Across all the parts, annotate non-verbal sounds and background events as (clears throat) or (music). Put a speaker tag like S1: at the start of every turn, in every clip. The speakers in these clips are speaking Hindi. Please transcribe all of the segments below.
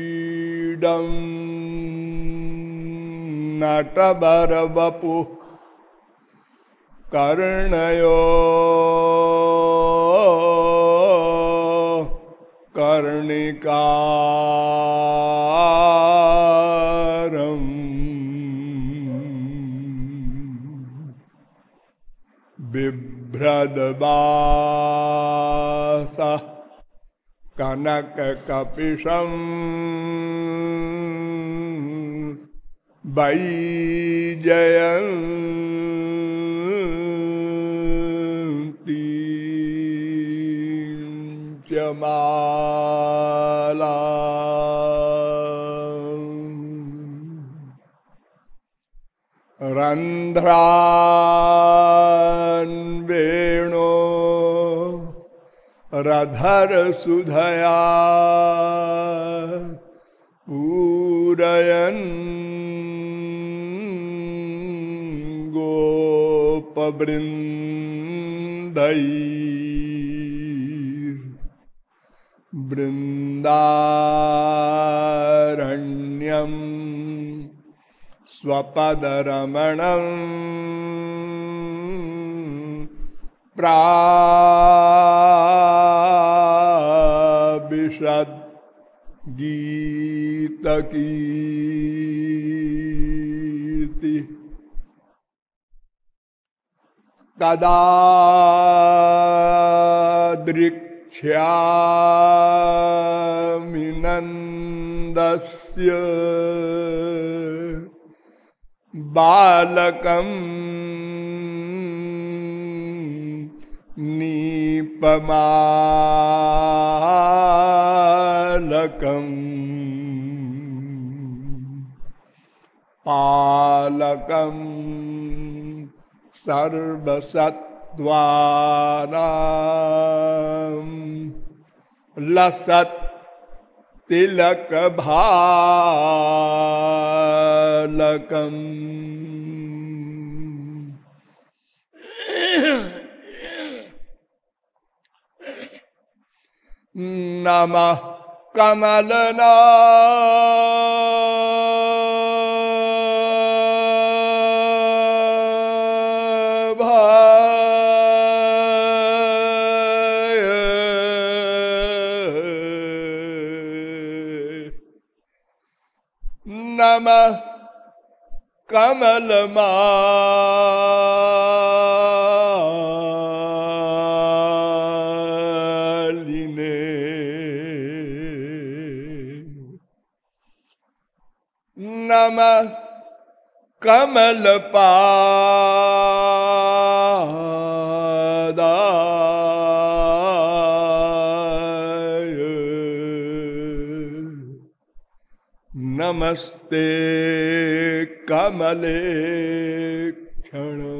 S1: बरहापीडं नटबरवपुः कर्णयो कर्णिका बिभ्रदबास कनककपिशम् वैजयन्ती। च माला रधर सुधया। पूरयन् गोपवृन्दै। बृन्दारण्यम् स्वपदरमणम् प्राविशद् गीतकीर्ति कदा दृक्ष्यामिनन्दस्य बालकम् नीपमालकम् पालकम् सर्वसत्त्वानाम् लसत् तिलक भालकम नम कमलना। नम कमलमा। नम कमल नमस्ते कमले क्षण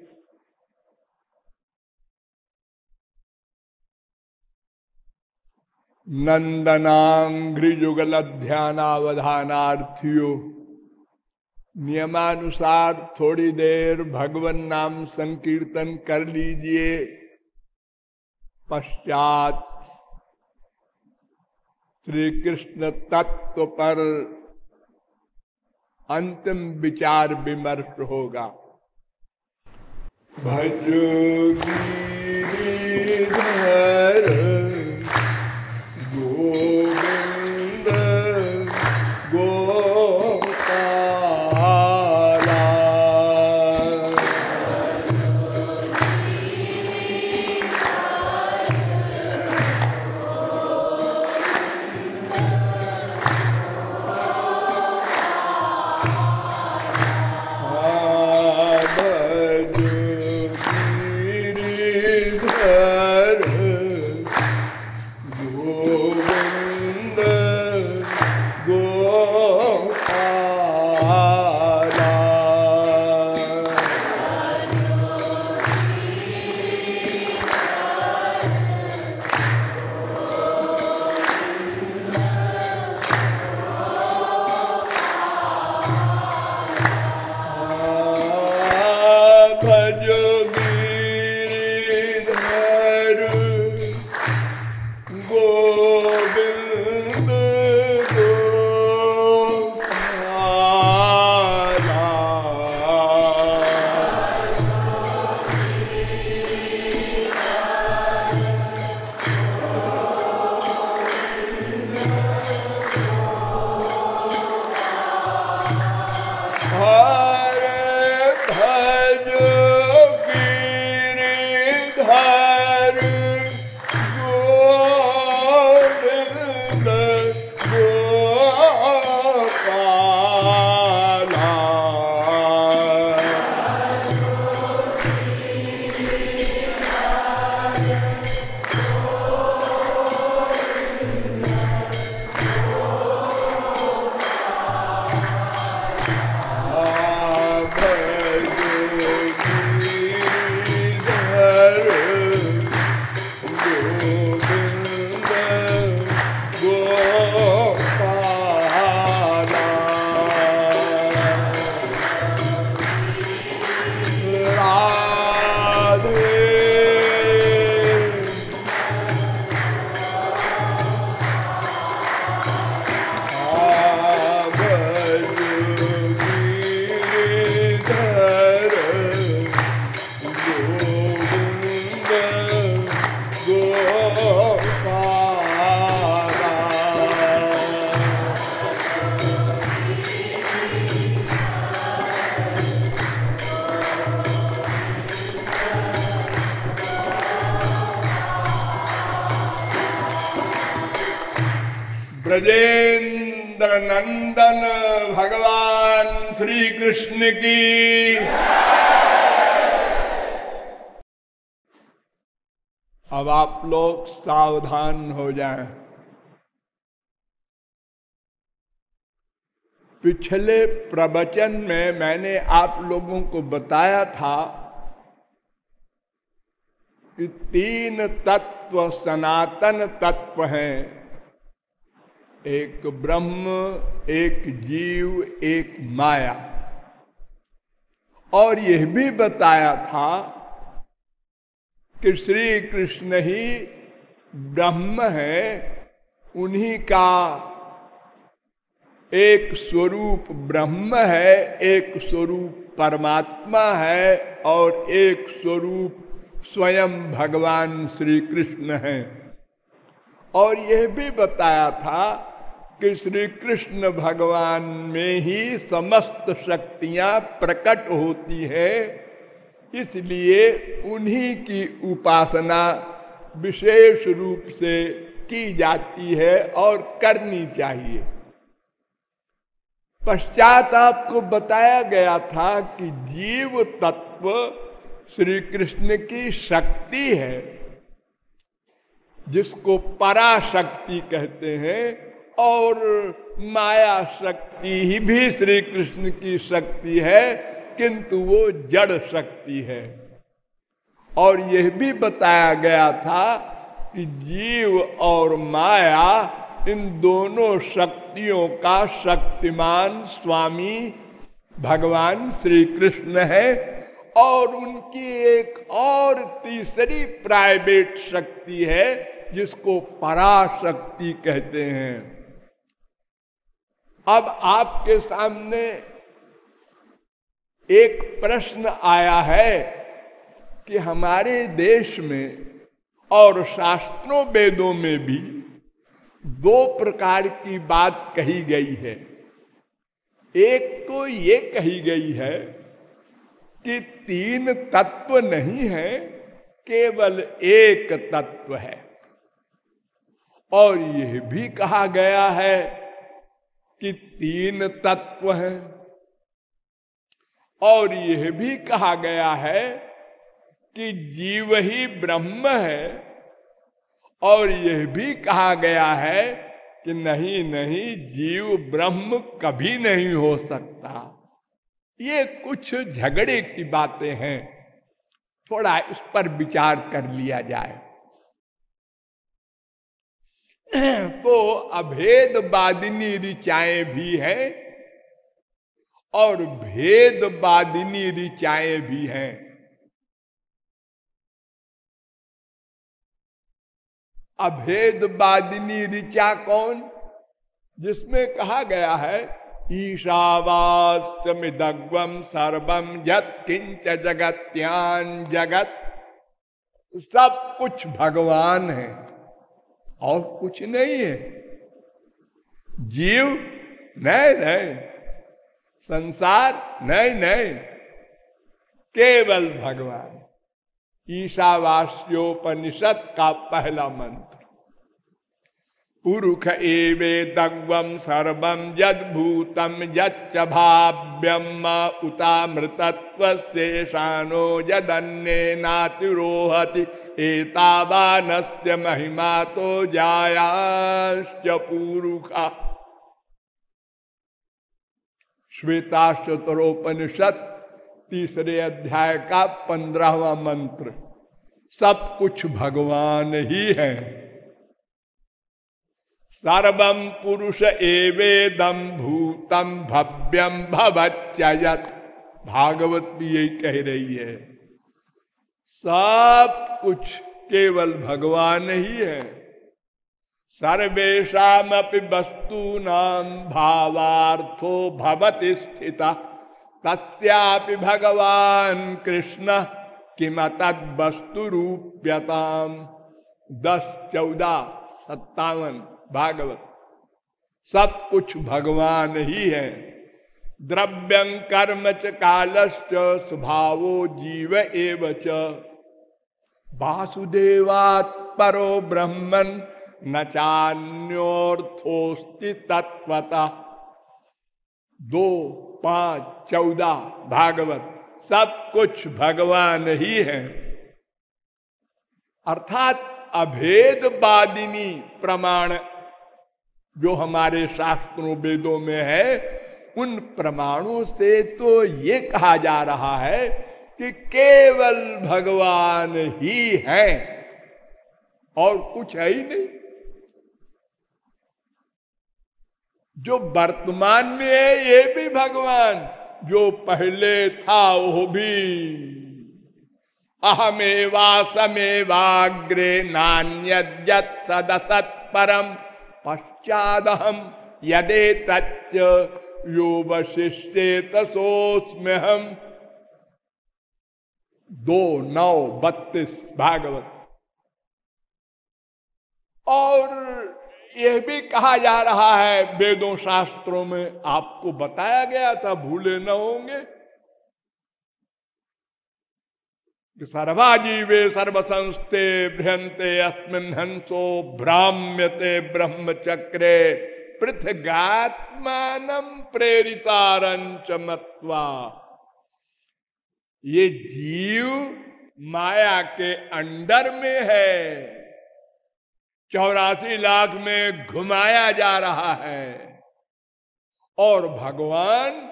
S1: नंदनाघ्रिजुगल ध्यानावधानार्थियों नियमानुसार थोड़ी देर भगवान नाम संकीर्तन कर लीजिए। पश्चात श्री कृष्ण तत्व पर अंतिम विचार विमर्श होगा। गोविंद सावधान हो जाएँ। पिछले प्रवचन में मैंने आप लोगों को बताया था कि तीन तत्व सनातन तत्व हैं एक ब्रह्म, एक जीव, एक माया और यह भी बताया था कि श्री कृष्ण ही ब्रह्म है, उन्हीं का एक स्वरूप ब्रह्म है, एक स्वरूप परमात्मा है और एक स्वरूप स्वयं भगवान श्री कृष्ण है। और यह भी बताया था कि श्री कृष्ण भगवान में ही समस्त शक्तियाँ प्रकट होती है, इसलिए उन्हीं की उपासना विशेष रूप से की जाती है और करनी चाहिए। पश्चात आपको बताया गया था कि जीव तत्व श्री कृष्ण की शक्ति है, जिसको पराशक्ति कहते हैं, और माया शक्ति ही भी श्री कृष्ण की शक्ति है, किंतु वो जड़ शक्ति है। और यह भी बताया गया था कि जीव और माया इन दोनों शक्तियों का शक्तिमान स्वामी भगवान श्री कृष्ण है और उनकी एक और तीसरी प्राइवेट शक्ति है, जिसको पराशक्ति कहते हैं। अब आपके सामने एक प्रश्न आया है कि हमारे देश में और शास्त्रों वेदों में भी दो प्रकार की बात कही गई है। एक तो ये कही गई है कि तीन तत्व नहीं है, केवल एक तत्व है। और यह भी कहा गया है कि तीन तत्व हैं। और यह भी कहा गया है कि जीव ही ब्रह्म है, और यह भी कहा गया है कि नहीं नहीं, जीव ब्रह्म कभी नहीं हो सकता। ये कुछ झगड़े की बातें हैं, थोड़ा इस पर विचार कर लिया जाए। (clears throat) तो अभेद बादिनी ऋचाएँ भी हैं, और भेद बादिनी ऋचाएँ भी हैं। अभेद बादिनी ऋचा कौन? जिसमें कहा गया है ईशावास्यमिदग्वम सर्वम यत किंच जगत्यान जगत। सब कुछ भगवान है, और कुछ नहीं है। जीव नहीं नहीं संसार नहीं नहीं केवल भगवान। ईशावास्योपनिषद का पहला मंत्र। पुरुष एवे दग्वम सर्वम यदूतम यभाव्यम उतामृतत्व शेषानो यदन्य नातिरोहति, एतावानस्य महिमा तो जायाश्च पुरुषा श्वेताशतरोपनिषद तीसरे अध्याय का पंद्रहवा मंत्र। सब कुछ भगवान ही है। सर्वम पुरुष एवेदम भूतम भव्यम भवच्चयत भागवत भी यही कह रही है। सब कुछ केवल भगवान ही है। सर्वेशा वस्तु नाम भावार्थो भवति स्थित। तस्यापि भगवान कृष्ण किमत वस्तु रूप्यताम दस चौदह सत्तावन, भागवत। सब कुछ भगवान ही है। द्रव्यं कर्म च, कालश्च, स्वभावो जीव एव वासुदेवात् परो ब्रह्मन, न चान्योर्थोस्ति तत्वता दो पाँच, चौदह, भागवत, सब कुछ भगवान ही है। अर्थात अभेदवादिनी प्रमाण जो हमारे शास्त्रों वेदों में है, उन प्रमाणों से तो ये कहा जा रहा है कि केवल भगवान ही है और कुछ है ही नहीं। जो वर्तमान में है, ये भी भगवान। जो पहले था, वो भी। अहमेवा समेवाग्रे नान्य सदसत परम पश्चादहम यदे तच्च यो वशिष्ठे तसोस्म हम दो नौ बत्तीस भागवत। और यह भी कहा जा रहा है, वेदों शास्त्रों में आपको बताया गया था, भूले न होंगे। सर्वाजीवे सर्वसंस्ते भ्रंते अस्मिन हंसो भ्राम्यते ब्रह्मचक्रे पृथगात्मान प्रेरितारंच मत्वा। ये जीव माया के अंडर में है। चौरासी लाख में घुमाया जा रहा है। और भगवान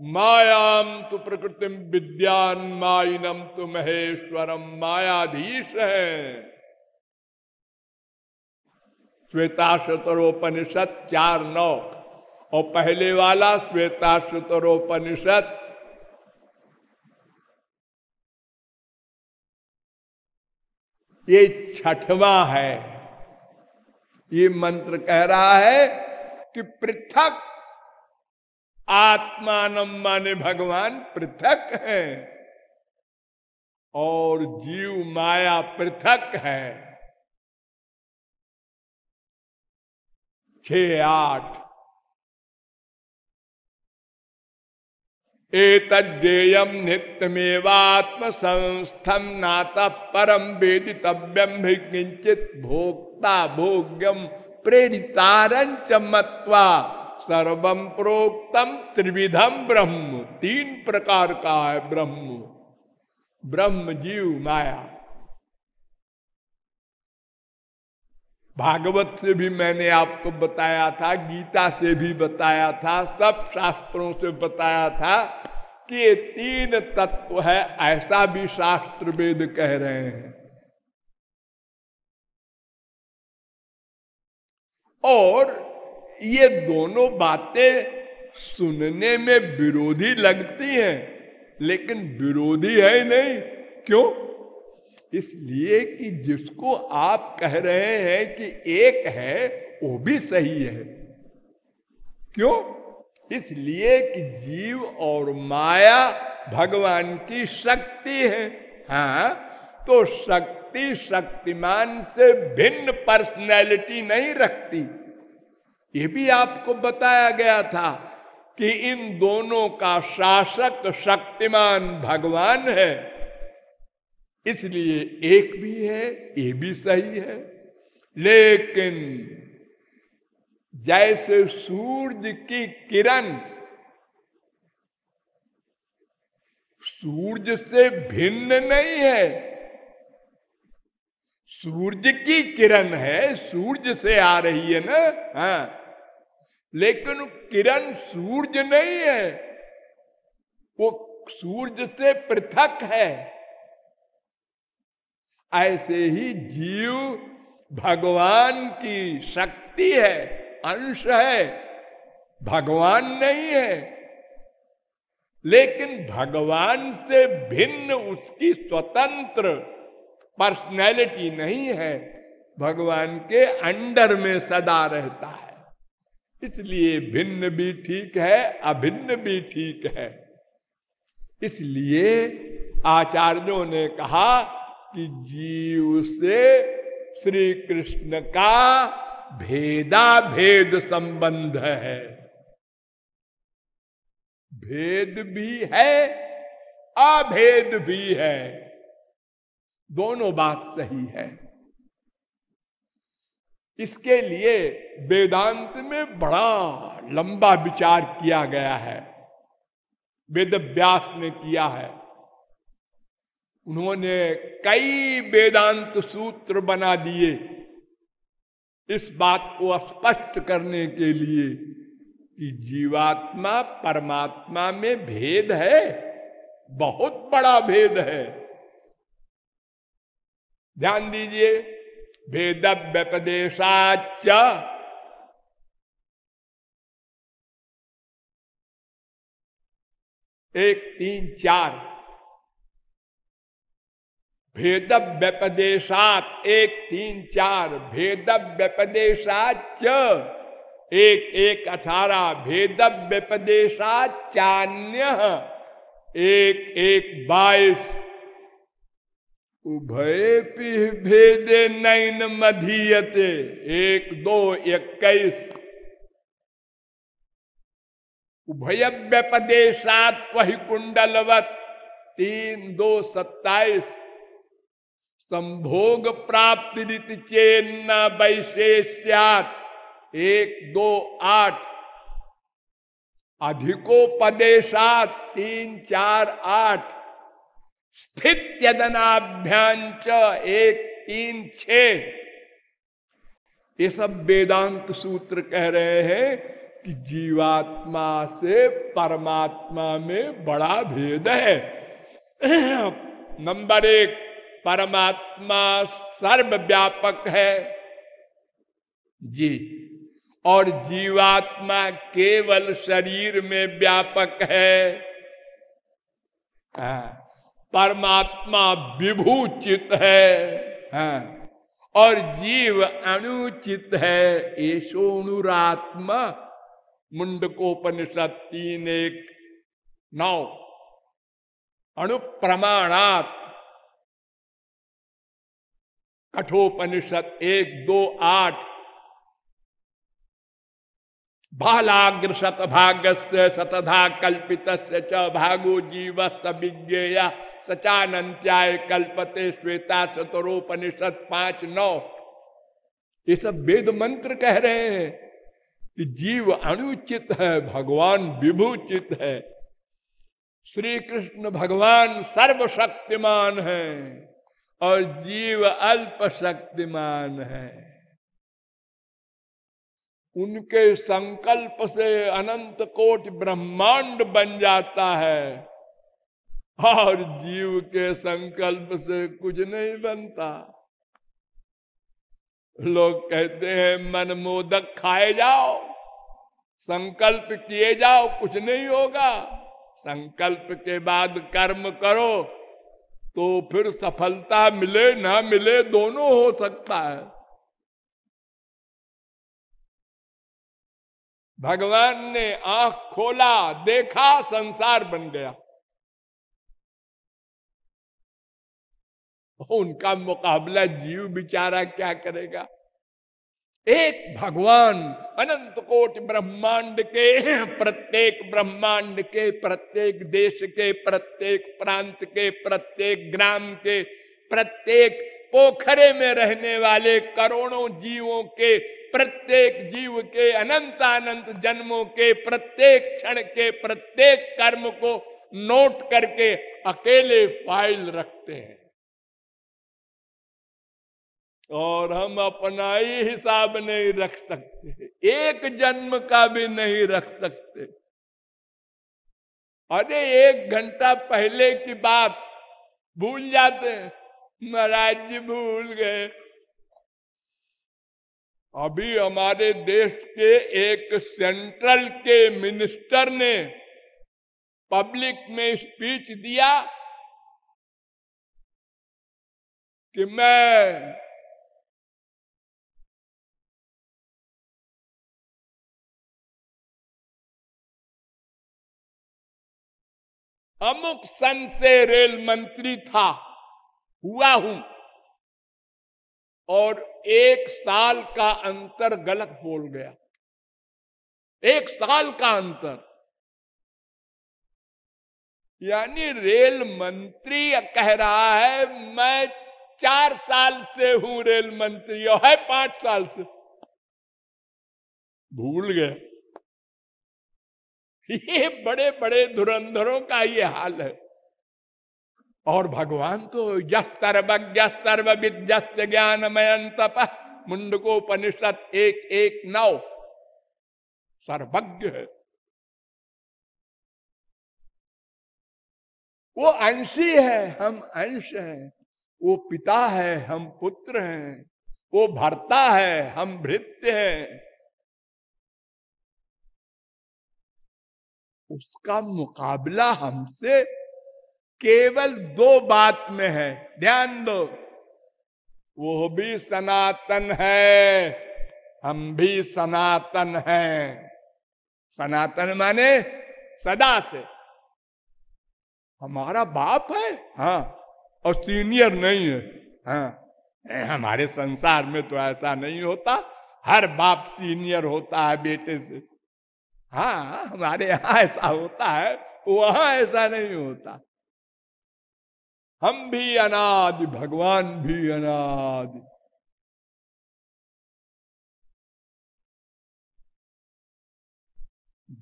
S1: मायाम तो प्रकृति विद्यान माइनम तो महेश्वरम मायाधीश है। श्वेता शतरोपनिषद चार नौ। और पहले वाला श्वेता शतरोपनिषद ये छठवा है। ये मंत्र कह रहा है कि पृथक आत्मान माने भगवान पृथक है और जीव माया पृथक है। छ आठ एतज्ञेयम नित्यमेवात्म संस्थम नाता परम वेदितव्यम भी किंचित भोक्ता भोग्यम प्रेरितारंच मत्वा सर्वम प्रोक्तम त्रिविधम ब्रह्म, तीन प्रकार का है ब्रह्म। ब्रह्म जीव माया। भागवत से भी मैंने आपको बताया था, गीता से भी बताया था, सब शास्त्रों से बताया था कि ये तीन तत्व है, ऐसा भी शास्त्र वेद कह रहे हैं। और ये दोनों बातें सुनने में विरोधी लगती हैं, लेकिन विरोधी है नहीं। क्यों? इसलिए कि जिसको आप कह रहे हैं कि एक है, वो भी सही है। क्यों? इसलिए कि जीव और माया भगवान की शक्ति है। हाँ तो शक्ति शक्तिमान से भिन्न पर्सनैलिटी नहीं रखती। ये भी आपको बताया गया था कि इन दोनों का शासक शक्तिमान भगवान है। इसलिए एक भी है, ये भी सही है। लेकिन जैसे सूरज की किरण सूरज से भिन्न नहीं है सूरज की किरण है सूरज से आ रही है ना हाँ। लेकिन किरण सूरज नहीं है, वो सूरज से पृथक है। ऐसे ही जीव भगवान की शक्ति है, अंश है। भगवान नहीं है। लेकिन भगवान से भिन्न उसकी स्वतंत्र पर्सनैलिटी नहीं है। भगवान के अंडर में सदा रहता है। इसलिए भिन्न भी ठीक है, अभिन्न भी ठीक है। इसलिए आचार्यों ने कहा कि जीव से श्री कृष्ण का भेदा भेद संबंध है। भेद भी है, अभेद भी है। दोनों बात सही है। इसके लिए वेदांत में बड़ा लंबा विचार किया गया है। वेद व्यास ने किया है। उन्होंने कई वेदांत सूत्र बना दिए। इस बात को स्पष्ट करने के लिए कि जीवात्मा परमात्मा में भेद है, बहुत बड़ा भेद है। ध्यान दीजिए भेद व्यपदेशाच एक, तीन, चार। भेद व्यपदेशात एक तीन चार भेद व्यपदेशाच एक एक अठारह भेद व्यपदेशाचान्य एक एक बाईस। उभय भेदे नैन मधीयते, एक दो इक्कीस। उभय व्यपदेशात वही कुंडलवत, तीन दो सत्ताईस। संभोग प्राप्ति रीति चेन्न वैशेष्यात। एक, दो, आठ। अधिकोपदेशात तीन, चार, आठ। स्थित यदनाभ्यांच एक, तीन, छ। ये सब वेदांत सूत्र कह रहे हैं कि जीवात्मा से परमात्मा में बड़ा भेद है। (clears throat) नंबर एक परमात्मा सर्वव्यापक है। जी। और जीवात्मा केवल शरीर में व्यापक है। हाँ। परमात्मा विभूचित है। हाँ। और जीव अनुचित है। यशोनुरात्मा मुंडकोपनिषद तीन एक नौ। अनुप्रमाणात कठोपनिषद एक, दो, आठ। बालाग्र शतभाग से शतधा कल्पित च भागो जीवस्त विज्ञेय सचानंत्याय कल्पते श्वेता चतुरोपनिषद पाँच, नौ। ये सब वेद मंत्र कह रहे हैं कि जीव अनुचित है, भगवान विभूचित है। श्री कृष्ण भगवान सर्वशक्तिमान है। और जीव अल्प शक्तिमान है। उनके संकल्प से अनंत कोट ब्रह्मांड बन जाता है और जीव के संकल्प से कुछ नहीं बनता। लोग कहते हैं, मन मोदक खाए जाओ, संकल्प किए जाओ, कुछ नहीं होगा। संकल्प के बाद कर्म करो तो फिर सफलता मिले, ना मिले, दोनों हो सकता है। भगवान ने आँख खोला, देखा, संसार बन गया। उनका मुकाबला जीव बिचारा क्या करेगा? एक भगवान अनंत कोट ब्रह्मांड के, प्रत्येक ब्रह्मांड के, प्रत्येक देश के, प्रत्येक प्रांत के, प्रत्येक ग्राम के, प्रत्येक पोखरे में रहने वाले करोड़ों जीवों के, प्रत्येक जीव के अनंत अनंत जन्मों के, प्रत्येक क्षण के, प्रत्येक कर्म को नोट करके अकेले फ़ाइल रखते हैं। और हम अपना ही हिसाब नहीं रख सकते। एक जन्म का भी नहीं रख सकते। अरे, एक घंटा पहले की बात। भूल जाते महाराज जी, भूल गए। अभी हमारे देश के एक सेंट्रल के मिनिस्टर ने पब्लिक में स्पीच दिया कि मैं अमुक सन से रेल मंत्री था, हुआ हूँ। और एक साल का अंतर गलत बोल गया। एक साल का अंतर। यानी रेल मंत्री कह रहा है, मैं चार साल से हूँ रेल मंत्री, और है पाँच साल से। भूल गए। ये बड़े बड़े धुरंधरों का ये हाल है। और भगवान तो यह सर्वज्ञ सर्व विद्य ज्ञानमय तप मुंडकोपनिषद एक एक नौ सर्वज्ञ है। वो अंशी है, हम अंश हैं। वो पिता है, हम पुत्र हैं। वो भरता है, हम भृत्य हैं। उसका मुकाबला हमसे केवल दो बात में है। ध्यान दो। वो भी सनातन है। हम भी सनातन हैं। सनातन माने सदा से। हमारा बाप है। हाँ। और सीनियर नहीं है। हाँ। हमारे संसार में तो ऐसा नहीं होता। हर बाप सीनियर होता है बेटे से। हाँ हमारे यहाँ ऐसा होता है, वहाँ ऐसा नहीं होता। हम भी अनाद, भगवान भी अनाद।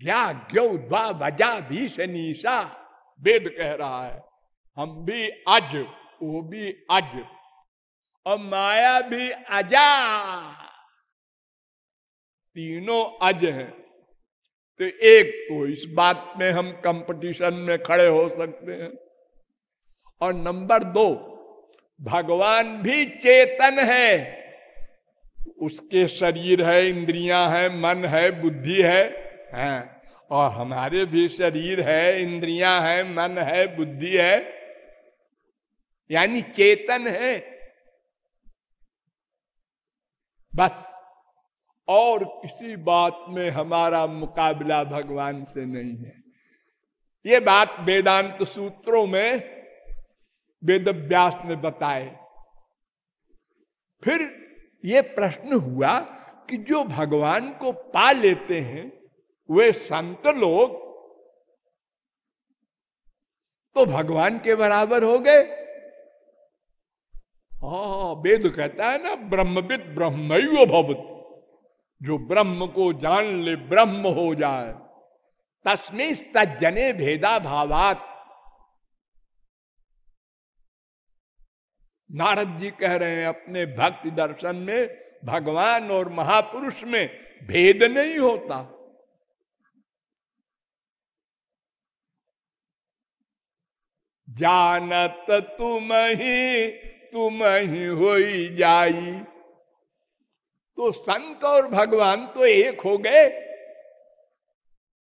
S1: व्याज्ञ द्वा वजा भी शनीषा वेद कह रहा है, हम भी अज, वो भी अज, और माया भी अजा। तीनों अज हैं। तो एक तो इस बात में हम कंपटीशन में खड़े हो सकते हैं। और नंबर दो, भगवान भी चेतन है। उसके शरीर है, इंद्रियाँ है, मन है, बुद्धि है, हैं। और हमारे भी शरीर है, इंद्रियाँ है, मन है, बुद्धि है। यानी चेतन है। बस। और किसी बात में हमारा मुकाबला भगवान से नहीं है। ये बात वेदांत सूत्रों में वेद व्यास ने बताए। फिर ये प्रश्न हुआ कि जो भगवान को पा लेते हैं, वे संत लोग तो भगवान के बराबर हो गए। हा, वेद कहता है ना, ब्रह्मविद ब्रह्म भवत। जो ब्रह्म को जान ले, ब्रह्म हो जाए। तस्में तजने भेदा भावात नारद जी कह रहे हैं, अपने भक्ति दर्शन में, भगवान और महापुरुष में भेद नहीं होता। जानत तुम ही तुम ही हो जाई। तो संत और भगवान तो एक हो गए।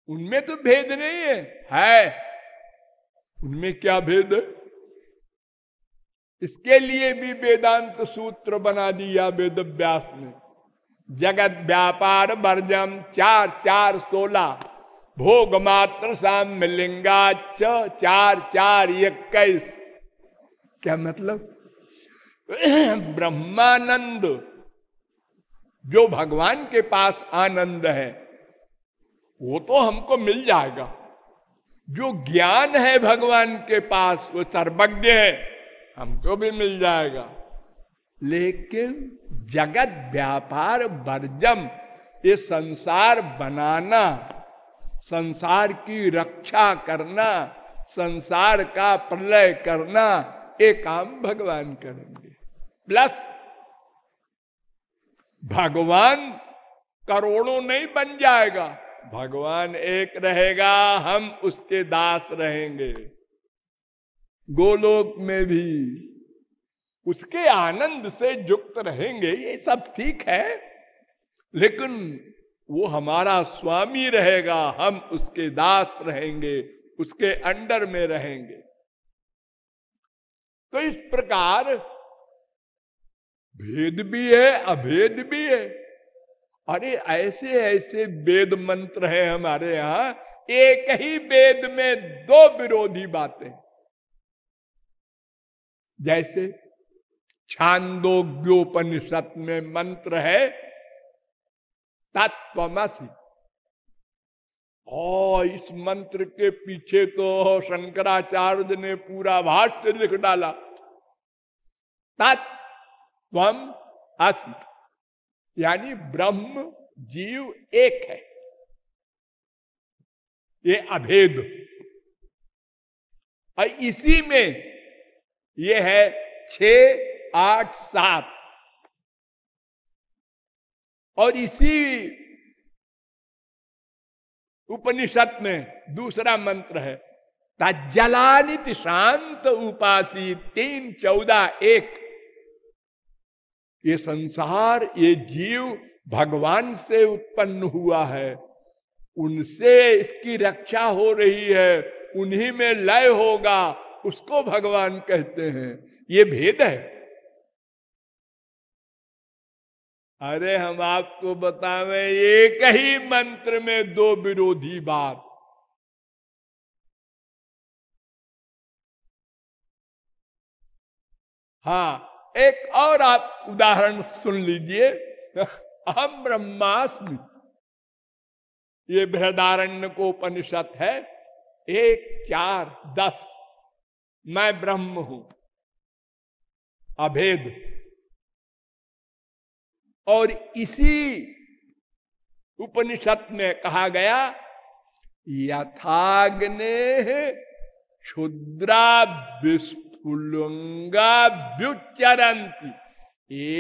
S1: उनमें तो भेद नहीं है। है। उनमें क्या भेद है? इसके लिए भी वेदांत सूत्र बना दिया वेद व्यास ने। जगत व्यापार वर्जम चार चार सोलह भोग मात्र साम्य लिंगा च चार चार इक्कीस। क्या मतलब? ब्रह्मानंद जो भगवान के पास आनंद है, वो तो हमको मिल जाएगा। जो ज्ञान है भगवान के पास, वो सर्वज्ञ है, हमको भी मिल जाएगा। लेकिन जगत व्यापार, वर्जम, ये संसार बनाना, संसार की रक्षा करना, संसार का प्रलय करना, ये काम भगवान करेंगे। प्लस भगवान करोड़ों नहीं बन जाएगा। भगवान एक रहेगा, हम उसके दास रहेंगे। गोलोक में भी उसके आनंद से युक्त रहेंगे, ये सब ठीक है, लेकिन वो हमारा स्वामी रहेगा, हम उसके दास रहेंगे, उसके अंडर में रहेंगे। तो इस प्रकार भेद भी है, अभेद भी है। अरे, ऐसे ऐसे वेद मंत्र है हमारे यहाँ। एक ही वेद में दो विरोधी बातें। जैसे, छांदोग्योपनिषद में मंत्र है तत्वमसी और इस मंत्र के पीछे तो शंकराचार्य ने पूरा भाष्य लिख डाला। तत्व असी यानी ब्रह्म जीव एक है। ये अभेद। और इसी में ये है छ आठ, सात। और इसी उपनिषद में दूसरा मंत्र है तजलानित शांत उपासी तीन चौदह एक। ये संसार, ये जीव भगवान से उत्पन्न हुआ है। उनसे इसकी रक्षा हो रही है, उन्हीं में लय होगा, उसको भगवान कहते हैं। ये भेद है। अरे हम आपको बतावे, एक ही मंत्र में दो विरोधी बात। हाँ एक और आप उदाहरण सुन लीजिए। हम ब्रह्मास्मि। ये बृहदारण्य को उपनिषद है। एक, चार, दस। मैं ब्रह्म हूँ। अभेद। और इसी उपनिषद में कहा गया, यथाग्ने क्षुद्रा विस्फुलंगा व्युच्चरंती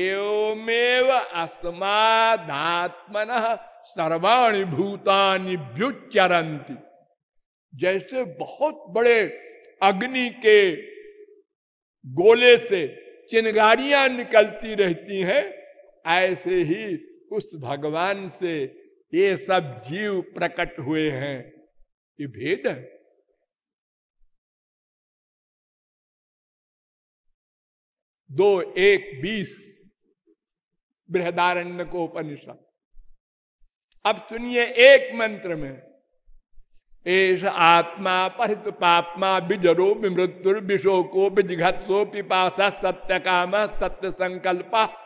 S1: एवमेव अस्मात्मन सर्वाणी भूतानि व्युच्चरंती जैसे बहुत बड़े अग्नि के गोले से चिनगारियाँ निकलती रहती हैं, ऐसे ही उस भगवान से ये सब जीव प्रकट हुए हैं। ये भेद है। दो, एक, बीस बृहदारण्य को उपनिषद। अब सुनिए एक मंत्र में एस आत्मा परित पापमा बिजरो विमृत्युर विशोको बिजघत्सो पिपासा सत्य काम सत्य संकल्प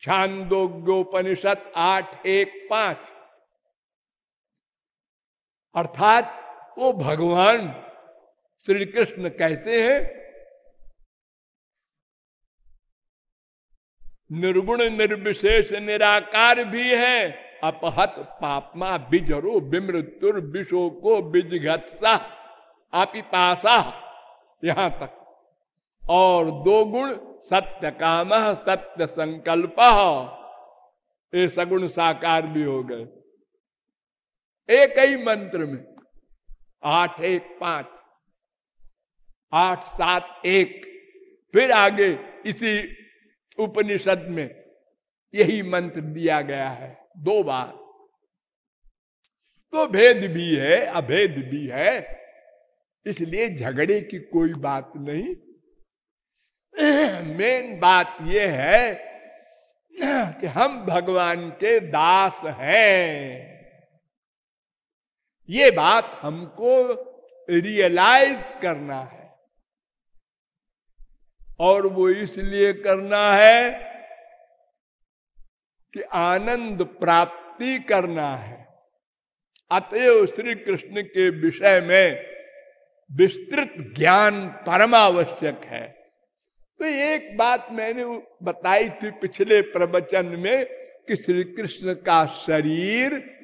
S1: छांदोग्योपनिषद आठ, एक, पाँच। अर्थात वो भगवान श्री कृष्ण कैसे हैं? निर्गुण, निर्विशेष, निराकार भी है। अपहत पापमा बिजरो विमृत्युर विशोको बिजघत्सा, आपिपासा। यहाँ तक। और दो गुण, सत्य काम, सत्य संकल्प। ये सगुण साकार भी हो गए। एक ही मंत्र में आठ एक पाँच, आठ सात एक, फिर आगे इसी उपनिषद में यही मंत्र दिया गया है। दो बार। तो भेद भी है, अभेद भी है, इसलिए झगड़े की कोई बात नहीं। मेन बात यह है कि हम भगवान के दास हैं। ये बात हमको रियलाइज़ करना है। और वो इसलिए करना है कि आनंद प्राप्ति करना है। अतएव श्री कृष्ण के विषय में विस्तृत ज्ञान परमावश्यक है। तो एक बात मैंने बताई थी पिछले प्रवचन में कि श्री कृष्ण का शरीर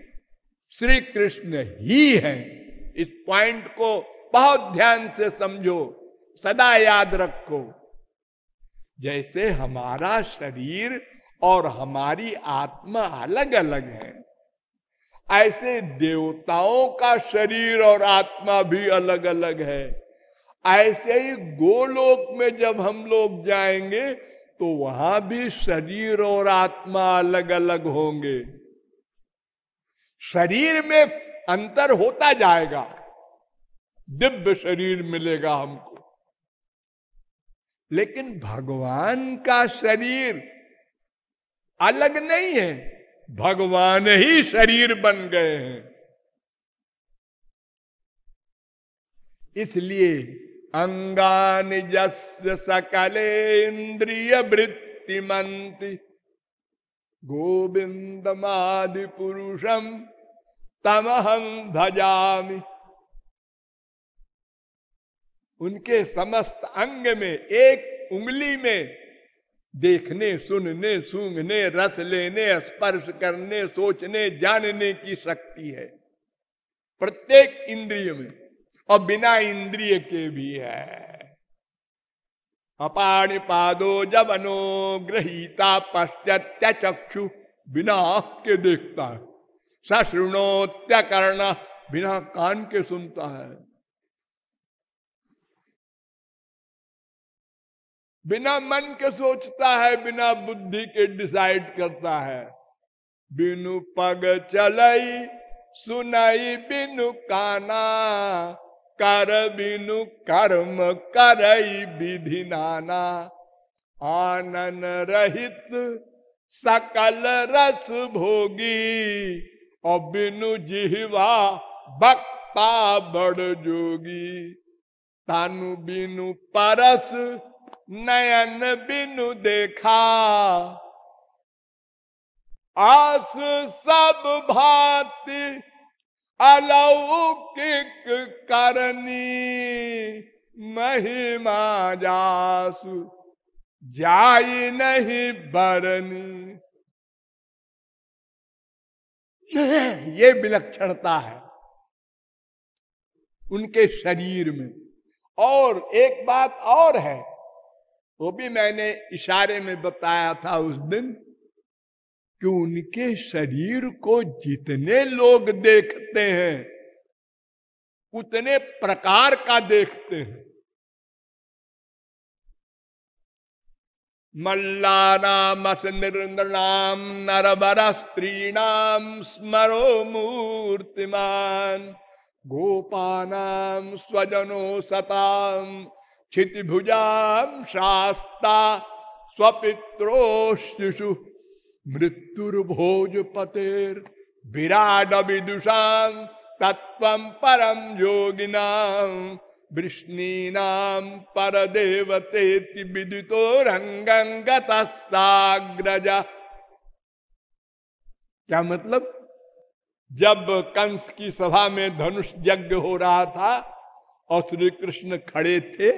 S1: श्री कृष्ण ही है। इस पॉइंट को बहुत ध्यान से समझो, सदा याद रखो। जैसे हमारा शरीर और हमारी आत्मा अलग अलग है। ऐसे देवताओं का शरीर और आत्मा भी अलग अलग है। ऐसे ही गोलोक में जब हम लोग जाएँगे तो वहाँ भी शरीर और आत्मा अलग अलग होंगे। शरीर में अंतर होता जाएगा। दिव्य शरीर मिलेगा हमको। लेकिन भगवान का शरीर अलग नहीं है, भगवान ही शरीर बन गए हैं। इसलिए अंगान जस्य सकले इंद्रिय वृत्ति वृत्तिमंति गोविंदमादि पुरुषम तमहं भजामि। उनके समस्त अंग में, एक उंगली में देखने, सुनने, सूंघने, रस लेने, स्पर्श करने, सोचने, जानने की शक्ति है। प्रत्येक इंद्रिय में, और बिना इंद्रिय के भी है। अपाणि पादो जबनो ग्रहीता पश्चात्य चक्षु, बिना के देखता है। सशृणोत्य कर्ण बिना कान के सुनता है। बिना मन के सोचता है, बिना बुद्धि के डिसाइड करता है। बिनु पग चलई, सुनाई बिनु काना, कर बिनु कर्म करई विधि नाना। आनन रहित सकल रस भोगी, और बिनु जिहवा बक्ता बड़ जोगी। तानु बिनु परस नयन बिनु देखा। आस सब भांति अलौकिक करनी। महिमा जासु, जाई नहीं बरनी। ये विलक्षणता है उनके शरीर में। और एक बात और है वो भी मैंने इशारे में बताया था उस दिन कि उनके शरीर को जितने लोग देखते हैं, उतने प्रकार का देखते हैं। मल्लानाम निर्णाम नरबर स्त्रीणाम स्मरो मूर्तिमान, गोपानाम स्वजनो सताम क्षितिभुजाम शास्ता स्वपित्रो शिशु मृत्युर्भोज पतेर विराट विदुषाम तत्व परम योगिनाम वृष्णीनाम पर देवते विदितो रंगंगतसाग्रजा क्या मतलब? जब कंस की सभा में धनुष यज्ञ हो रहा था और श्री कृष्ण खड़े थे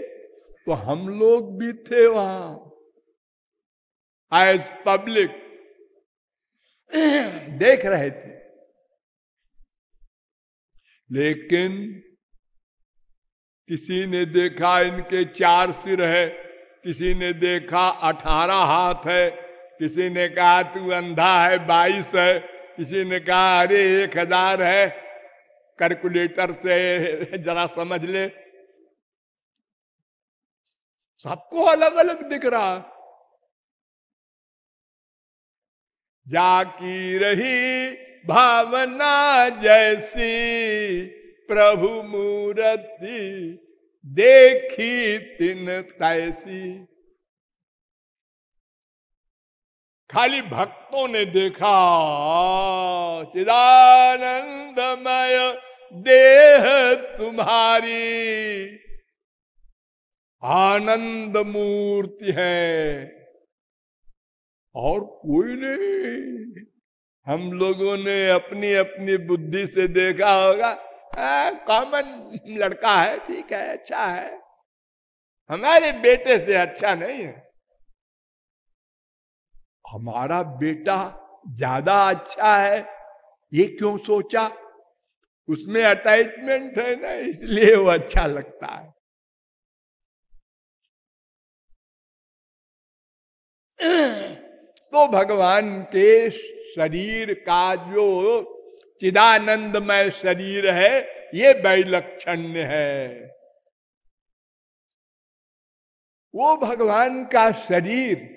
S1: तो हम लोग भी थे वहाँ। एज पब्लिक देख रहे थे। लेकिन किसी ने देखा इनके चार सिर है, किसी ने देखा अठारह हाथ है, किसी ने कहा तू अंधा है, बाईस है, किसी ने कहा अरे एक हज़ार है। कैलकुलेटर से (laughs) जरा समझ ले। सबको अलग अलग दिख रहा। जाकी रही भावना जैसी, प्रभु मूर्ति देखी तिन तैसी। खाली भक्तों ने देखा, चिदानंदमय देह तुम्हारी। आनंद मूर्ति है। और कोई नहीं। हम लोगों ने अपनी अपनी बुद्धि से देखा होगा कॉमन लड़का है, ठीक है अच्छा है। हमारे बेटे से अच्छा नहीं है। हमारा बेटा ज़्यादा अच्छा है। ये क्यों सोचा? उसमें अटैचमेंट है ना, इसलिए वो अच्छा लगता है। तो भगवान के शरीर का जो चिदानंदमय शरीर है, ये वैलक्षण्य है। वो भगवान का शरीर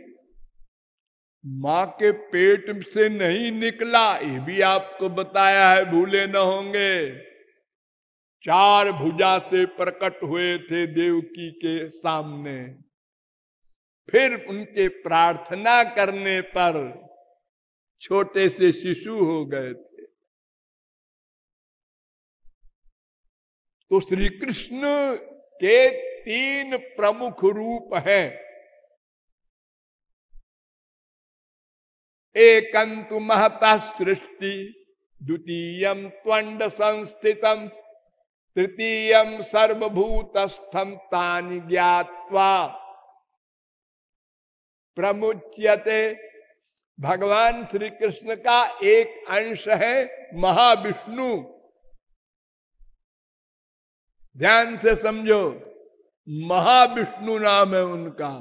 S1: माँ के पेट से नहीं निकला, ये भी आपको बताया है, भूले न होंगे। चार भुजा से प्रकट हुए थे देवकी के सामने। फिर उनके प्रार्थना करने पर छोटे से शिशु हो गए थे। तो श्री कृष्ण के तीन प्रमुख रूप हैं। एकंतु महता सृष्टि, द्वितीय त्वंड संस्थितम, तृतीय सर्वभूतस्थम तानि ज्ञावा प्रमुच्यते। भगवान श्री कृष्ण का एक अंश है महाविष्णु। ध्यान से समझो, महाविष्णु नाम है उनका।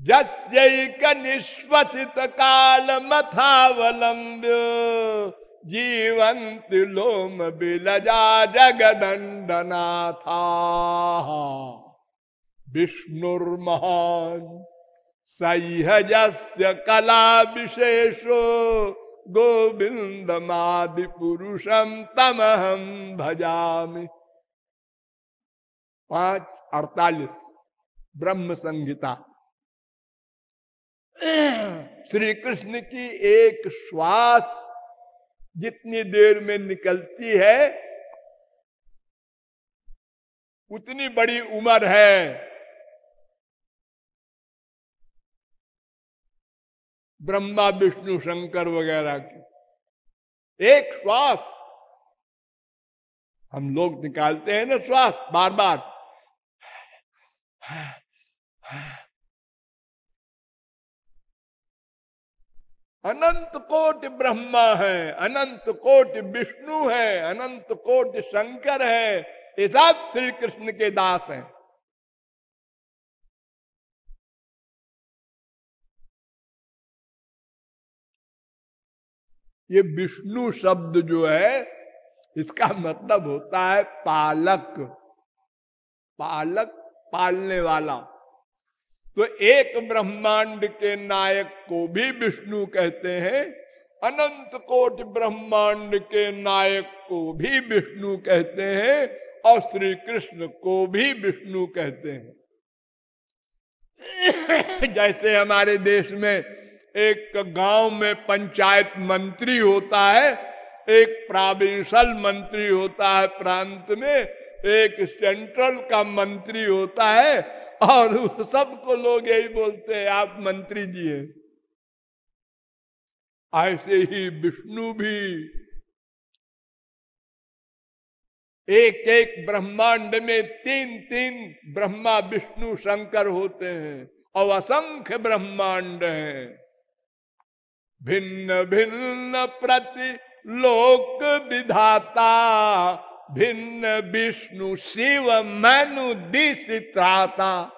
S1: जस्यक निश्वसित काल मथावलंब्य, जीवंत लोम बिलजा जगदंडनाथा। विष्णुर्महान। सह्यजस्य कला विशेषो गोविंदमादि पुरुषम तमहम भजामि। पाँच, अड़तालीस, ब्रह्म संहिता। श्री कृष्ण की एक श्वास जितनी देर में निकलती है, उतनी बड़ी उम्र है। ब्रह्मा, विष्णु, शंकर वगैरह की। एक श्वास। हम लोग निकालते हैं ना श्वास बार बार अनंत कोटि ब्रह्मा है, अनंत कोटि विष्णु है, अनंत कोटि शंकर है। ये सब श्री कृष्ण के दास हैं। ये विष्णु शब्द जो है, इसका मतलब होता है पालक। पालक पालने वाला। तो एक ब्रह्मांड के नायक को भी विष्णु कहते हैं, अनंत कोट ब्रह्मांड के नायक को भी विष्णु कहते हैं, और श्री कृष्ण को भी विष्णु कहते हैं। (coughs) जैसे हमारे देश में एक गाँव में पंचायत मंत्री होता है, एक प्राविंशल मंत्री होता है प्रांत में, एक सेंट्रल का मंत्री होता है, और सबको लोग यही बोलते हैं, आप मंत्री जी हैं। ऐसे ही विष्णु भी। एक एक ब्रह्मांड में तीन तीन ब्रह्मा, विष्णु, शंकर होते हैं, और असंख्य ब्रह्मांड हैं। भिन्न भिन्न प्रति लोक विधाता, भिन्न विष्णु शिव मनु दिशित्राता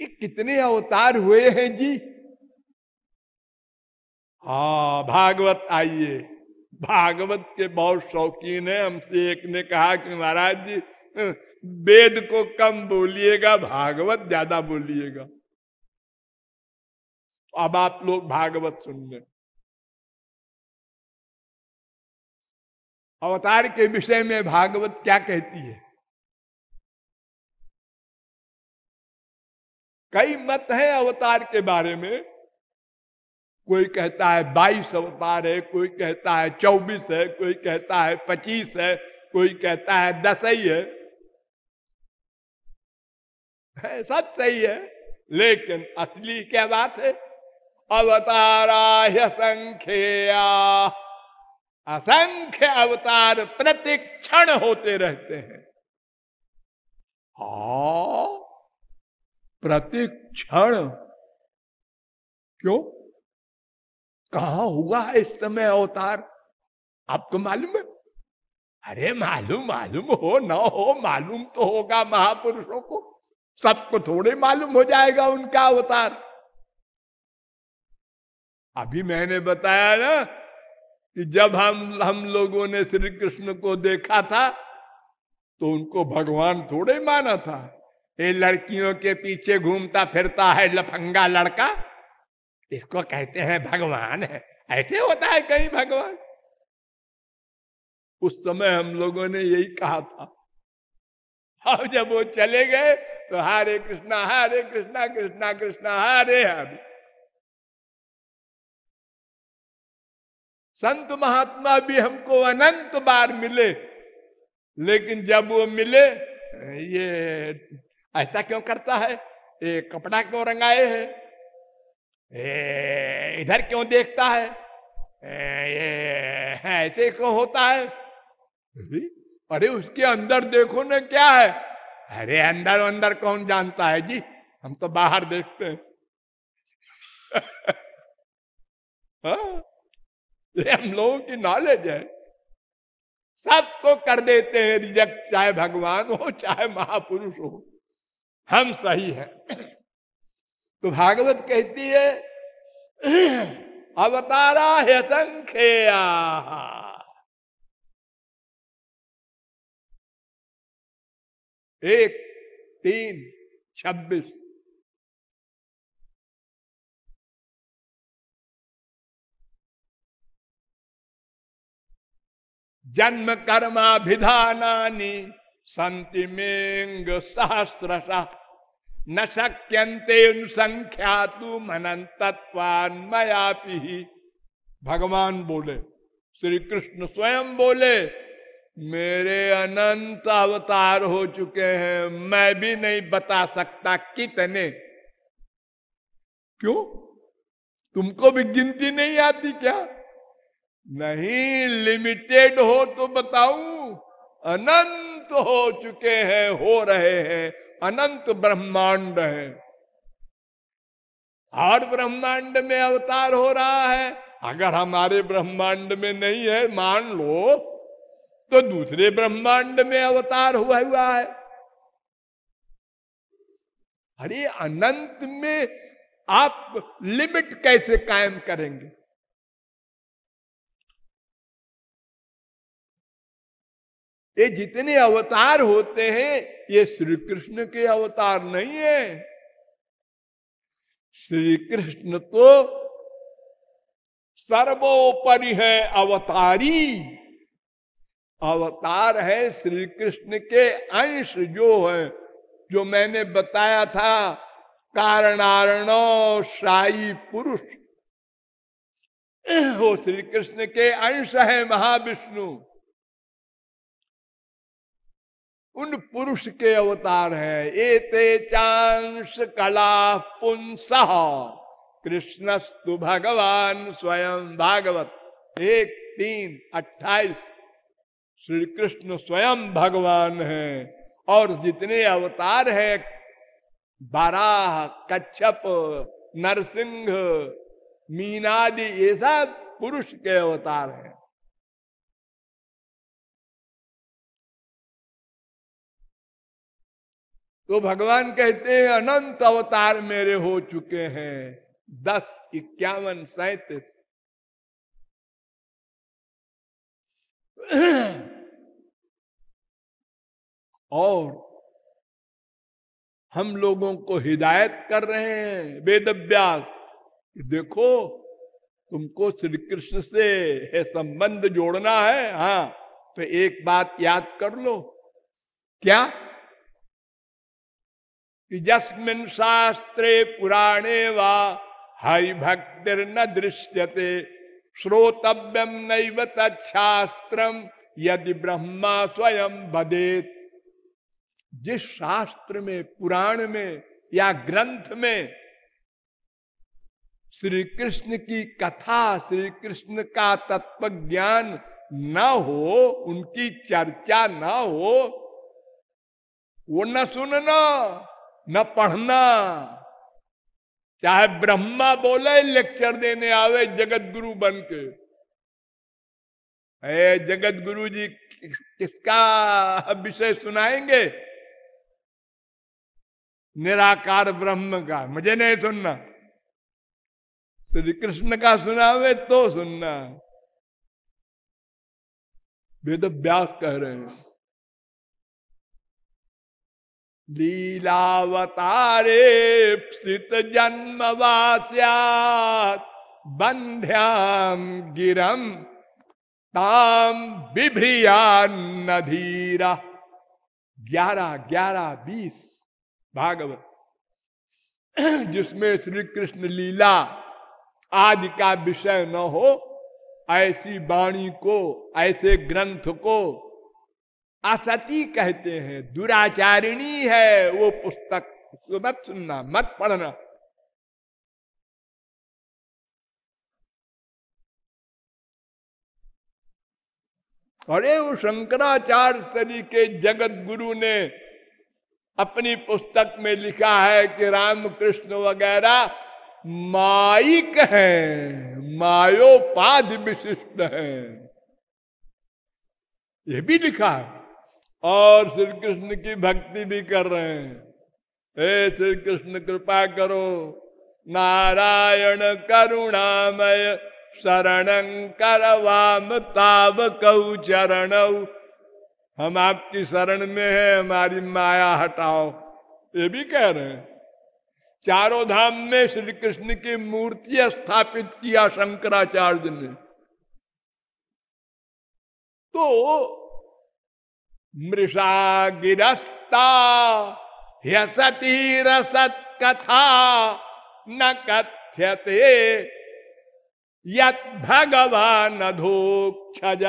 S1: ये कितने अवतार हुए हैं जी? हा, भागवत आइए। भागवत के बहुत शौकीन है। हमसे एक ने कहा कि महाराज जी वेद को कम बोलिएगा, भागवत ज़्यादा बोलिएगा। अब आप लोग भागवत सुन लें अवतार के विषय में भागवत क्या कहती है? कई मत है अवतार के बारे में। कोई कहता है बाईस अवतार है, कोई कहता है चौबीस है, कोई कहता है पच्चीस है, कोई कहता है दस ही है। सब सही है। लेकिन असली क्या बात है? अवतारा संख्या असंख्य अवतार प्रत्येक क्षण होते रहते हैं। हा प्रत्येक क्षण क्यों? कहा हुआ है इस समय अवतार? आपको मालूम है? अरे मालूम मालूम हो, ना हो, मालूम तो होगा महापुरुषों को। सबको थोड़े मालूम हो जाएगा उनका अवतार। अभी मैंने बताया ना कि जब हम हम लोगों ने श्री कृष्ण को देखा था तो उनको भगवान थोड़े माना था। ये लड़कियों के पीछे घूमता फिरता है लफंगा लड़का। इसको कहते हैं भगवान। है ऐसे होता है कहीं भगवान। उस समय हम लोगों ने यही कहा था। अब जब वो चले गए तो हरे कृष्णा हरे कृष्णा कृष्णा कृष्णा, हरे हरे। संत महात्मा भी हमको अनंत बार मिले, लेकिन जब वो मिले, ये ऐसा क्यों करता है? ये कपड़ा क्यों रंगाए है? इधर क्यों देखता है? ये ऐसे क्यों होता है? अरे उसके अंदर देखो ना क्या है। अरे अंदर अंदर कौन जानता है जी? हम तो बाहर देखते हैं। (laughs) हाँ? ये हम लोगों की नॉलेज है। सब तो कर देते हैं रिजेक्ट चाहे भगवान हो, चाहे महापुरुष हो। हम सही है। (clears throat) तो भागवत कहती है, (clears throat) अवतारा है संख्या एक, तीन, छब्बीस। जन्म कर्माभिधानी संति मेंग सहस्रश। न शक्यंते संख्या तु मनंतत्वान मयापि भगवान बोले श्री कृष्ण स्वयं बोले मेरे अनंत अवतार हो चुके हैं। मैं भी नहीं बता सकता कितने। क्यों? तुमको भी गिनती नहीं आती क्या? नहीं लिमिटेड हो तो बताऊँ। अनंत हो चुके हैं, हो रहे हैं। अनंत ब्रह्मांड है। और ब्रह्मांड में अवतार हो रहा है। अगर हमारे ब्रह्मांड में नहीं है, मान लो तो दूसरे ब्रह्मांड में अवतार हुआ हुआ है। अरे, अनंत में आप लिमिट कैसे कायम करेंगे? ये जितने अवतार होते हैं, ये श्री कृष्ण के अवतार नहीं है। श्री कृष्ण तो सर्वोपरि है अवतारी। अवतार है श्री कृष्ण के अंश जो है, जो मैंने बताया था, कारणारणो शाही पुरुष। वो श्री कृष्ण के अंश है महाविष्णु। उन पुरुष के अवतार है। एते चांश कला पुंस। कृष्णस्तु भगवान स्वयं भागवत। एक, तीन, अट्ठाईस। श्री कृष्ण स्वयं भगवान है और जितने अवतार है, बाराह, कच्छप, नरसिंह, मीनादि, ये सब पुरुष के अवतार हैं। तो भगवान कहते हैं, अनंत अवतार मेरे हो चुके हैं, दस, इक्यावन, सैतीस। और हम लोगों को हिदायत कर रहे हैं वेद व्यास देखो, तुमको श्री कृष्ण से है संबंध जोड़ना है। हाँ तो एक बात याद कर लो। क्या? जस्मिन शास्त्रे पुराणे वा हई भक्तिर न दृश्यते श्रोतव्यम नैव तत्शास्त्रम यदि ब्रह्मा स्वयं बदेत जिस शास्त्र में, पुराण में या ग्रंथ में श्री कृष्ण की कथा श्री कृष्ण का तत्व ज्ञान न हो, उनकी चर्चा न हो, वो न सुनना, न पढ़ना। चाहे ब्रह्मा बोले, लेक्चर देने आवे जगत गुरु बन के जगत गुरु जी किसका विषय सुनाएँगे? निराकार ब्रह्म का। मुझे नहीं सुनना। श्री कृष्ण का सुनावे तो सुनना। वेद व्यास कह रहे हैं। लीलावतारे सित जन्म वास्यात बंध्याम गिरम ताम बिभ्रिया नधीरा ग्यारह ग्यारह, बीस। भागवत, (clears throat) जिसमें श्री कृष्ण लीला आदि का विषय न हो, ऐसी वाणी को, ऐसे ग्रंथ को असती कहते हैं। दुराचारिणी है वो पुस्तक। उसको मत सुनना, मत पढ़ना। अरे वो शंकराचार्य सरी के जगत गुरु ने अपनी पुस्तक में लिखा है कि रामकृष्ण वगैरह माइक हैं, मायोपाध विशिष्ट हैं। ये भी लिखा है। और श्री कृष्ण की भक्ति भी कर रहे हैं। हे श्री कृष्ण कृपा करो। नारायण करुणामय शरण कर वाम ताव कऊ चरण। हम आपकी शरण में है, हमारी माया हटाओ। ये भी कह रहे हैं। चारों धाम में श्री कृष्ण की मूर्ति स्थापित किया शंकराचार्य ने। तो मृषा गिरस्ता हसती रसत कथा न कथ्यते। यत भगवान अधोक्षज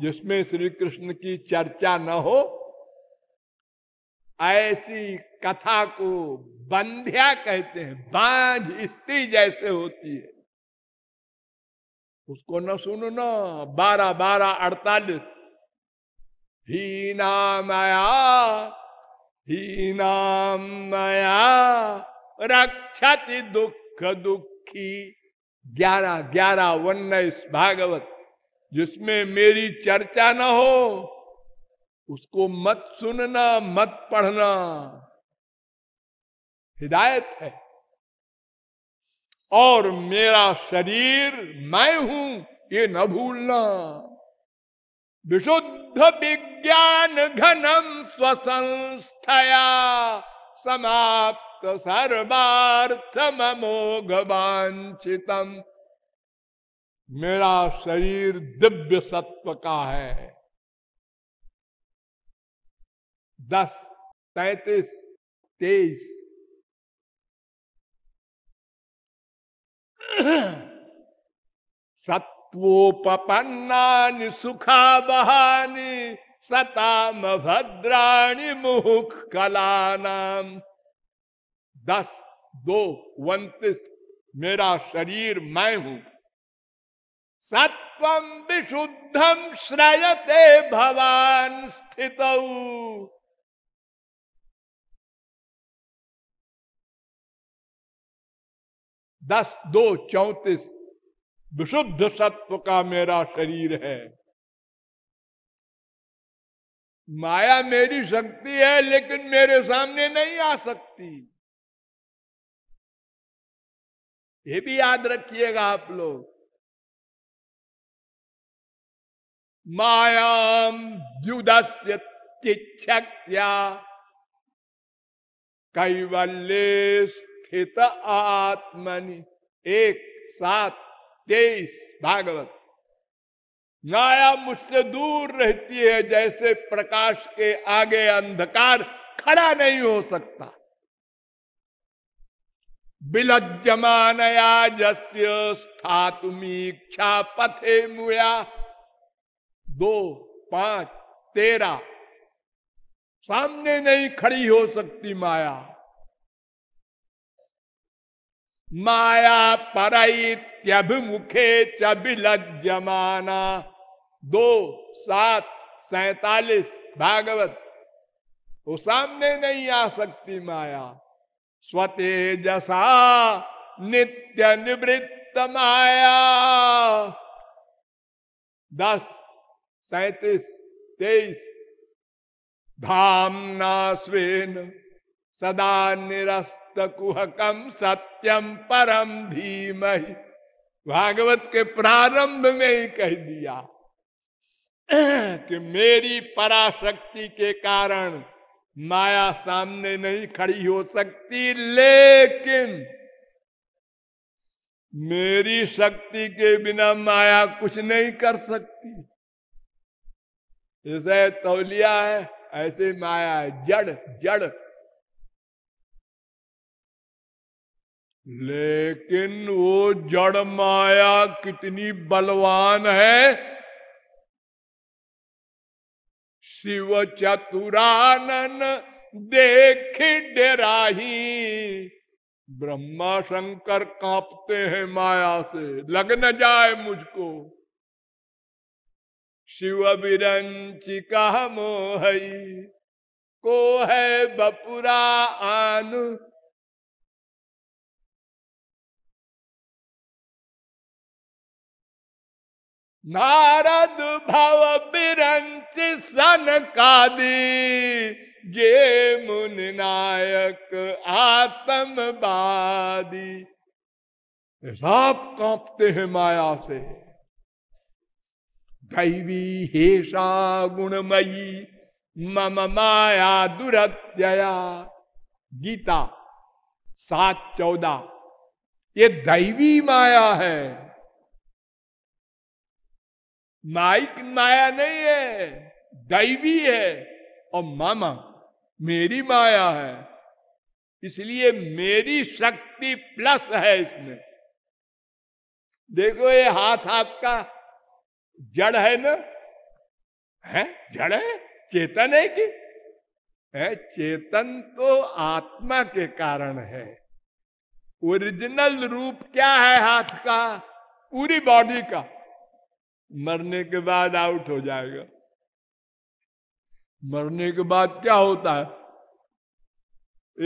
S1: जिसमें श्री कृष्ण की चर्चा न हो, ऐसी कथा को बंध्या कहते हैं, बांझ स्त्री जैसे होती है। उसको न सुनो न बारह बारह अड़तालीस। ही नामया ही नामया रक्षति दुख दुखी। ग्यारह ग्यारह, उन्नीस, भागवत। जिसमें मेरी चर्चा न हो, उसको मत सुनना, मत पढ़ना। हिदायत है। और मेरा शरीर मैं हूँ, ये न भूलना। विशुद्ध विज्ञान घनम स्वसंस्थया, समाप्त सर्वार्थ ममोघ वांछितम मेरा शरीर दिव्य सत्व का है। दस, तैतीस, तेईस। सत्वोपन्ना सुखा बहानी सताम भद्राणी मुख कला नाम दस, दो, उन्तीस, मेरा शरीर मैं हूँ। सत्वम विशुद्धम श्रयते भवान स्थित। दस दो चौतीस, विशुद्ध सत्व का मेरा शरीर है। माया मेरी शक्ति है, लेकिन मेरे सामने नहीं आ सकती। ये भी याद रखिएगा आप लोग। मायाम द्युदस्य कैवल्य स्थित आत्मनि। एक, सात, तेईस, भागवत। माया मुझसे दूर रहती है, जैसे प्रकाश के आगे अंधकार खड़ा नहीं हो सकता। बिलज्जमानया जस्य स्थातुमीक्षा पथे मुया। दो, पाँच तेरह सामने नहीं खड़ी हो सकती माया। माया परमुखे चबिलज्जमाना। दो, सात, सैतालीस, भागवत। वो सामने नहीं आ सकती माया। स्वतेजसा नित्य निवृत्त माया। दस सैतीस, तेईस। धामना स्वेन, सदा निरस्त कुहकम सत्यम परम धीमहि। भागवत के प्रारंभ में ही कह दिया (clears throat) कि मेरी पराशक्ति के कारण माया सामने नहीं खड़ी हो सकती, लेकिन मेरी शक्ति के बिना माया कुछ नहीं कर सकती। जैसे तौलिया है, ऐसे माया है, जड़ जड़। लेकिन वो जड़ माया कितनी बलवान है। शिव चतुरानन देख डेराही। ब्रह्मा शंकर कांपते हैं माया से, लग न जाए मुझको। शिव विरंचिका मोहई को है बपुरा आन? नारद भव बिरंच सन कादी जे मुन नायक आत्मवादी। सब कांपते हैं माया से। दैवी हेषा गुणमयी, मम माया दुरत्यया। गीता सात चौदह, ये दैवी माया है। माइक माया नहीं है दैवी है, और मामा, मेरी माया है। इसलिए मेरी शक्ति प्लस है इसमें। देखो ये हाथ आपका जड़ है ना? है? जड़ है? चेतन है कि? है? चेतन तो आत्मा के कारण है। ओरिजिनल रूप क्या है हाथ का? पूरी बॉडी का। मरने के बाद आउट हो जाएगा। मरने के बाद क्या होता है?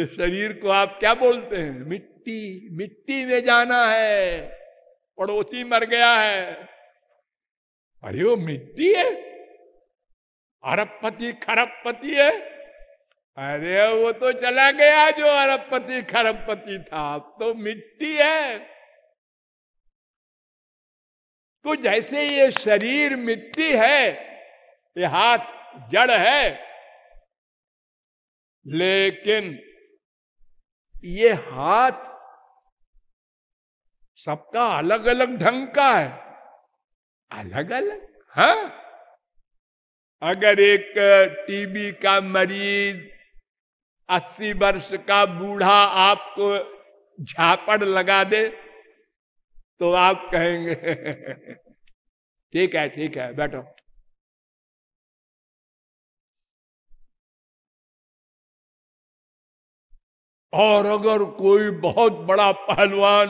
S1: इस शरीर को आप क्या बोलते हैं? मिट्टी मिट्टी में जाना है। पड़ोसी मर गया है। अरे वो मिट्टी है। अरबपति खरबपति है। अरे वो तो चला गया जो अरबपति खरबपति था। तो मिट्टी है। तो जैसे ये शरीर मिट्टी है, ये हाथ जड़ है, लेकिन ये हाथ सबका अलग अलग ढंग का है। अलग अलग, हा? अगर एक टीबी का मरीज़ अस्सी वर्ष का बूढ़ा आपको झापड़ लगा दे तो आप कहेंगे, (laughs) ठीक है ठीक है, बैठो। और अगर कोई बहुत बड़ा पहलवान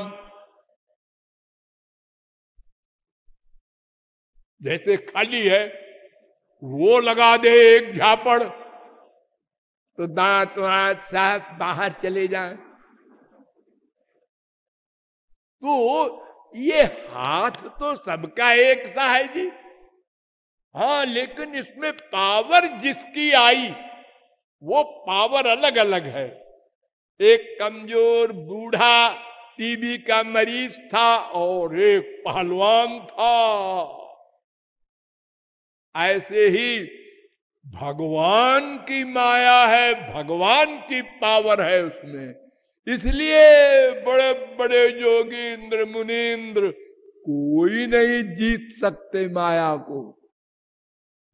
S1: जैसे खाली है, वो लगा दे एक झापड़ तो दांत वात साथ बाहर चले जाए। तो ये हाथ तो सबका एक सा है जी। हाँ लेकिन इसमें पावर जिसकी आई, वो पावर अलग अलग है। एक कमज़ोर बूढ़ा टीबी का मरीज़ था और एक पहलवान था। ऐसे ही भगवान की माया है, भगवान की पावर है उसमें। इसलिए बड़े बड़े योगी इंद्र मुनीन्द्र कोई नहीं जीत सकते माया को।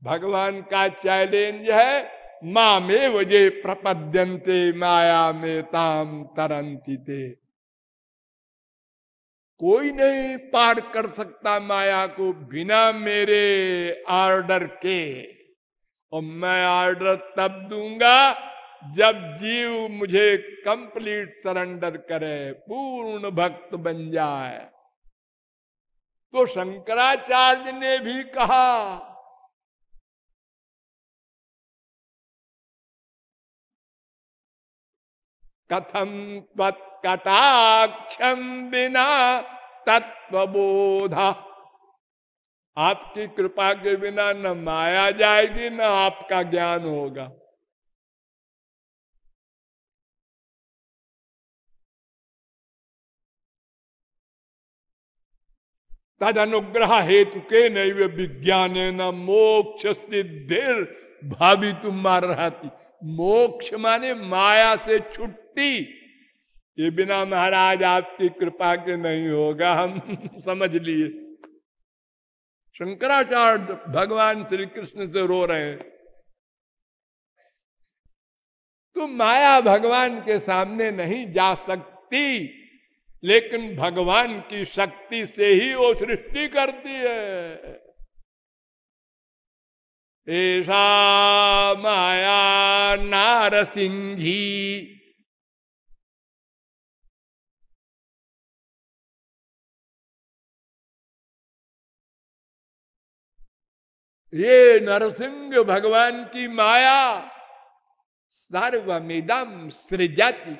S1: भगवान का चैलेंज है माँ में वजे प्रपद्यंते माया में ताम तरंती कोई नहीं पार कर सकता माया को बिना मेरे ऑर्डर के। और मैं ऑर्डर तब दूँगा जब जीव मुझे कंप्लीट सरेंडर करे, पूर्ण भक्त बन जाए। तो शंकराचार्य ने भी कहा कथम तत्कटाक्षम बिना तत्वबोधा आपकी कृपा के बिना न माया जाएगी, न आपका ज्ञान होगा। तद अनुग्रह हेतु के नैव विज्ञान न मोक्ष सिद्धिर भाभी तुम मार रहती मोक्ष माने माया से छुट्टी ये बिना महाराज आपकी कृपा के नहीं होगा, हम समझ लिए। शंकराचार्य भगवान श्री कृष्ण से रो रहे हैं। तो माया भगवान के सामने नहीं जा सकती, लेकिन भगवान की शक्ति से ही वो सृष्टि करती है। ऐसा माया नारसिंही ये नरसिंह भगवान की माया सर्वमिदम सृजति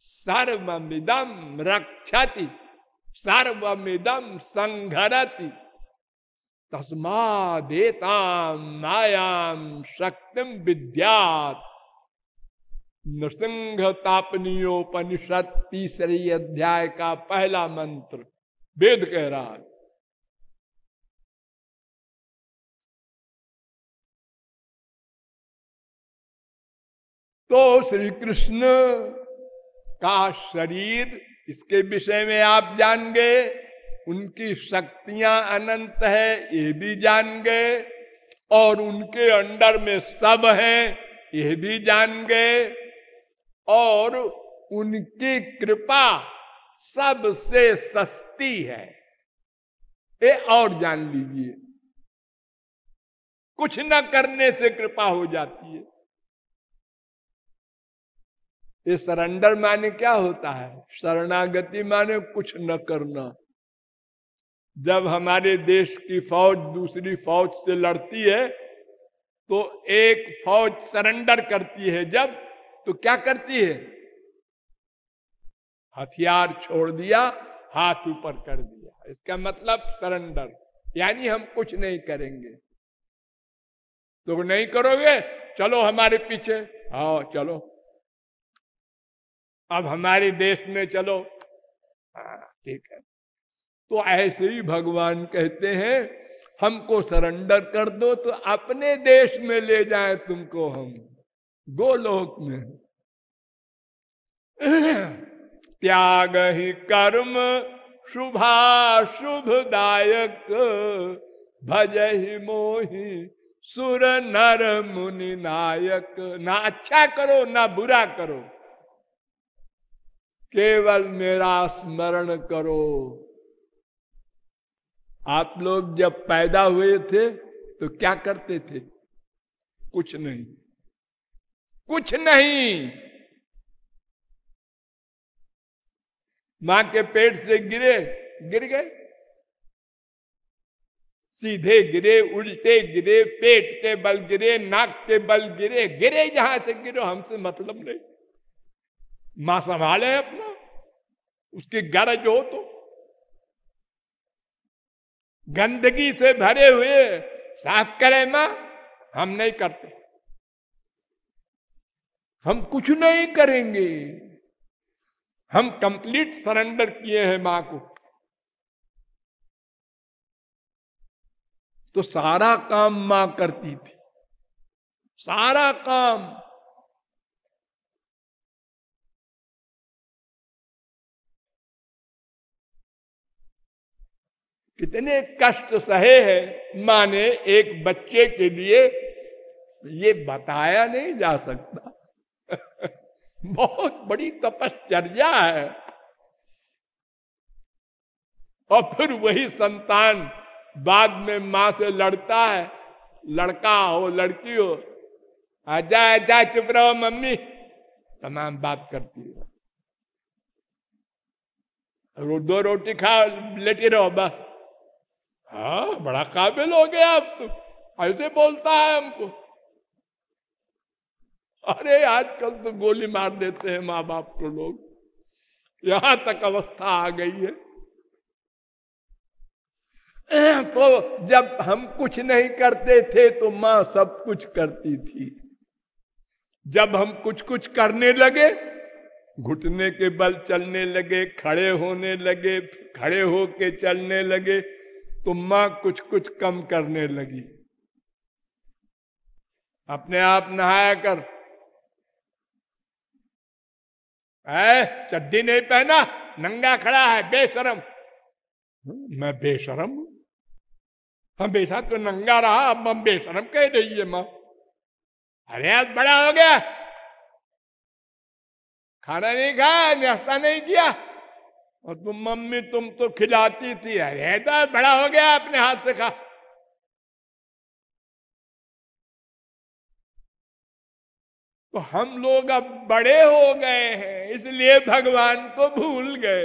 S1: सर्वमिदम रक्षति सर्वमिदम संघरति तस्मा मायाम शक्ति विद्यात। नृसिंह तापनीयोपनिषद तीसरी अध्याय का पहला मंत्र वेद कह रहा है। तो श्री कृष्ण का शरीर, इसके विषय में आप जान गए, उनकी शक्तियाँ अनंत है, ये भी जान गए, और उनके अंडर में सब है, ये भी जान गए, और उनकी कृपा सबसे सस्ती है। ये और जान लीजिए। कुछ न करने से कृपा हो जाती है। ये सरेंडर माने क्या होता है? शरणागति माने कुछ न करना। जब हमारे देश की फौज दूसरी फौज से लड़ती है तो एक फौज सरेंडर करती है। जब? तो क्या करती है? हथियार छोड़ दिया, हाथ ऊपर कर दिया। इसका मतलब सरेंडर। यानी हम कुछ नहीं करेंगे। तो नहीं करोगे? चलो हमारे पीछे। हाँ चलो। अब हमारे देश में चलो। हाँ ठीक है। तो ऐसे ही भगवान कहते हैं, हमको सरेंडर कर दो तो अपने देश में ले जाए तुमको हम, गोलोक में। त्याग ही कर्म शुभा शुभदायक भज ही मोही, सुर नर मुनि नायक। ना अच्छा करो, ना बुरा करो। केवल मेरा स्मरण करो। आप लोग जब पैदा हुए थे तो क्या करते थे? कुछ नहीं। कुछ नहीं। माँ के पेट से गिरे, गिर गए। सीधे गिरे, उल्टे गिरे, पेट के बल गिरे, नाक के बल गिरे गिरे जहाँ से गिरो, हमसे मतलब नहीं। माँ संभाले अपना, उसकी गरज हो। तो गंदगी से भरे हुए, साफ़ करे माँ, हम नहीं करते। हम कुछ नहीं करेंगे। हम कंप्लीट सरेंडर किए हैं माँ को। तो सारा काम माँ करती थी। सारा काम। कितने कष्ट सहे हैं, माँ ने एक बच्चे के लिए ये बताया नहीं जा सकता। (laughs) बहुत बड़ी तपश्चर्या है। और फिर वही संतान बाद में माँ से लड़ता है, लड़का हो, लड़की हो, आजा आजा, चुप रहो मम्मी, तमाम बात करती है। दो रोटी खाओ लेटी रहो बस। हाँ बड़ा काबिल हो गया अब तो ऐसे बोलता है हमको। अरे, आजकल तो गोली मार देते हैं माँ बाप को लोग। यहाँ तक अवस्था आ गई है। तो जब हम कुछ नहीं करते थे तो माँ सब कुछ करती थी। जब हम कुछ कुछ करने लगे, घुटने के बल चलने लगे, खड़े होने लगे, खड़े होके चलने लगे तो माँ कुछ कुछ कम करने लगी। अपने आप नहाया कर। है चड्डी नहीं पहना, नंगा खड़ा है, बेशरम। मैं बेशरम हम बेशा तो नंगा रहा, अब हम बेशरम कह रही है माँ। अरे, आज बड़ा हो गया। खाना नहीं खाया, नाश्ता नहीं किया। और तुम मम्मी, तुम तो खिलाती थी। अरे तो बड़ा हो गया अपने हाथ से खा। तो हम लोग अब बड़े हो गए हैं, इसलिए भगवान को भूल गए।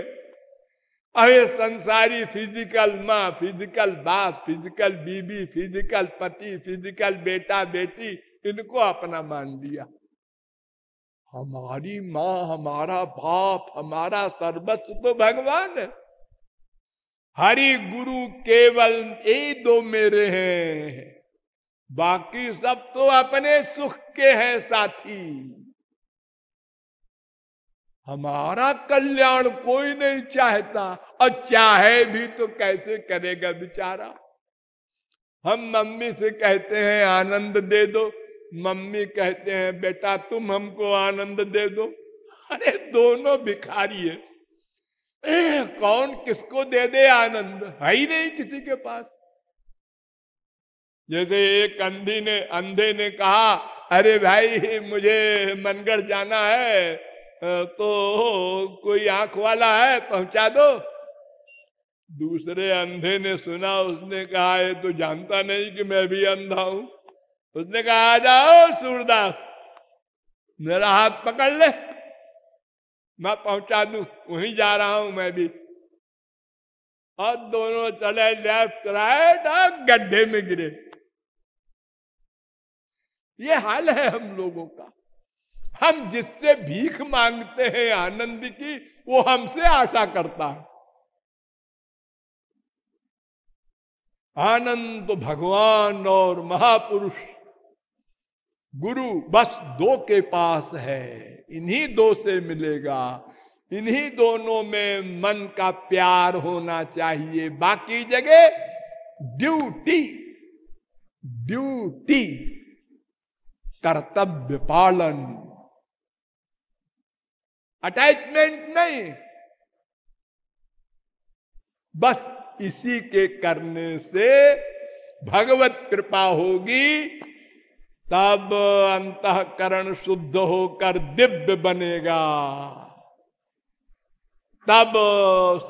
S1: अब ये संसारी फ़िज़िकल माँ फ़िज़िकल बाप फ़िज़िकल बीबी फ़िज़िकल पति फ़िज़िकल बेटा, बेटी, इनको अपना मान लिया हमारी माँ, हमारा बाप, हमारा सर्वस्व तो भगवान है। हरि गुरु केवल ये दो मेरे हैं। बाकी सब तो अपने सुख के हैं साथी। हमारा कल्याण कोई नहीं चाहता, और चाहे भी तो कैसे करेगा बेचारा? हम मम्मी से कहते हैं, आनंद दे दो। मम्मी कहते हैं बेटा तुम हमको आनंद दे दो। अरे दोनों भिखारी है। ए, कौन किसको दे दे आनंद? है ही नहीं किसी के पास। जैसे एक अंधी ने अंधे ने कहा अरे भाई मुझे मनगढ़ जाना है तो कोई आँख वाला है पहुँचा दो। दूसरे अंधे ने सुना उसने कहा ये तो जानता नहीं कि मैं भी अंधा हूँ। उसने कहा, आ जाओ सूरदास, मेरा हाथ पकड़ ले, मैं पहुँचा दू, वहीं जा रहा हूँ मैं भी। और दोनों चले लेफ़्ट राइट और गड्ढे में गिरे। ये हाल है हम लोगों का। हम जिससे भीख मांगते हैं आनंद की, वो हमसे आशा करता है। आनंद भगवान और महापुरुष गुरु बस दो के पास है, इन्हीं दो से मिलेगा। इन्हीं दोनों में मन का प्यार होना चाहिए। बाकी जगह ड्यूटी ड्यूटी, कर्तव्य पालन। अटैचमेंट नहीं। बस इसी के करने से भगवत कृपा होगी। तब अंतकरण शुद्ध होकर दिव्य बनेगा। तब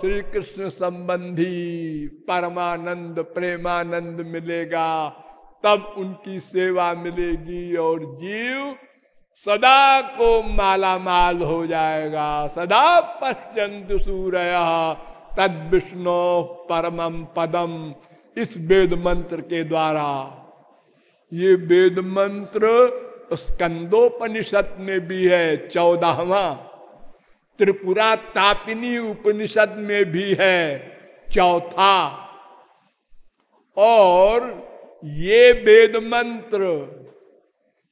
S1: श्री कृष्ण संबंधी परमानंद, प्रेमानंद मिलेगा। तब उनकी सेवा मिलेगी और जीव सदा को माला माल हो जाएगा। सदा पश्चंत सूर्य तद विष्णु परमम पदम इस वेद मंत्र के द्वारा। ये वेद मंत्र स्कंदोपनिषद में भी है, चौदहवा। त्रिपुरा तापिनी उपनिषद में भी है, चौथा। और ये वेद मंत्र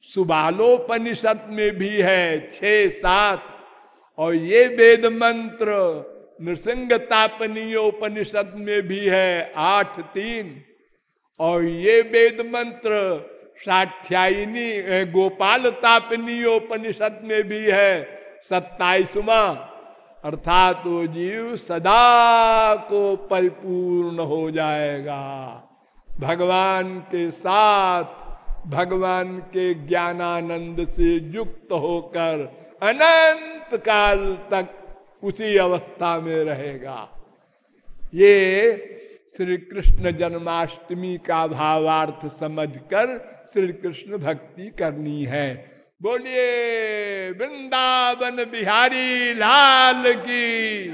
S1: सुबालोपनिषद में भी है छ सात और ये वेद मंत्र नृसिंग तापनीय उपनिषद में भी है आठ तीन और ये वेद मंत्र साठ्यायनी गोपाल तापनीयोपनिषद में भी है, सत्ताईसवा। अर्थात वो जीव सदा को परिपूर्ण हो जाएगा। भगवान के साथ, भगवान के ज्ञानानंद से युक्त होकर अनंत काल तक उसी अवस्था में रहेगा। ये श्री कृष्ण जन्माष्टमी का भावार्थ समझकर श्री कृष्ण भक्ति करनी है। बोलिए, वृंदावन बिहारी लाल की।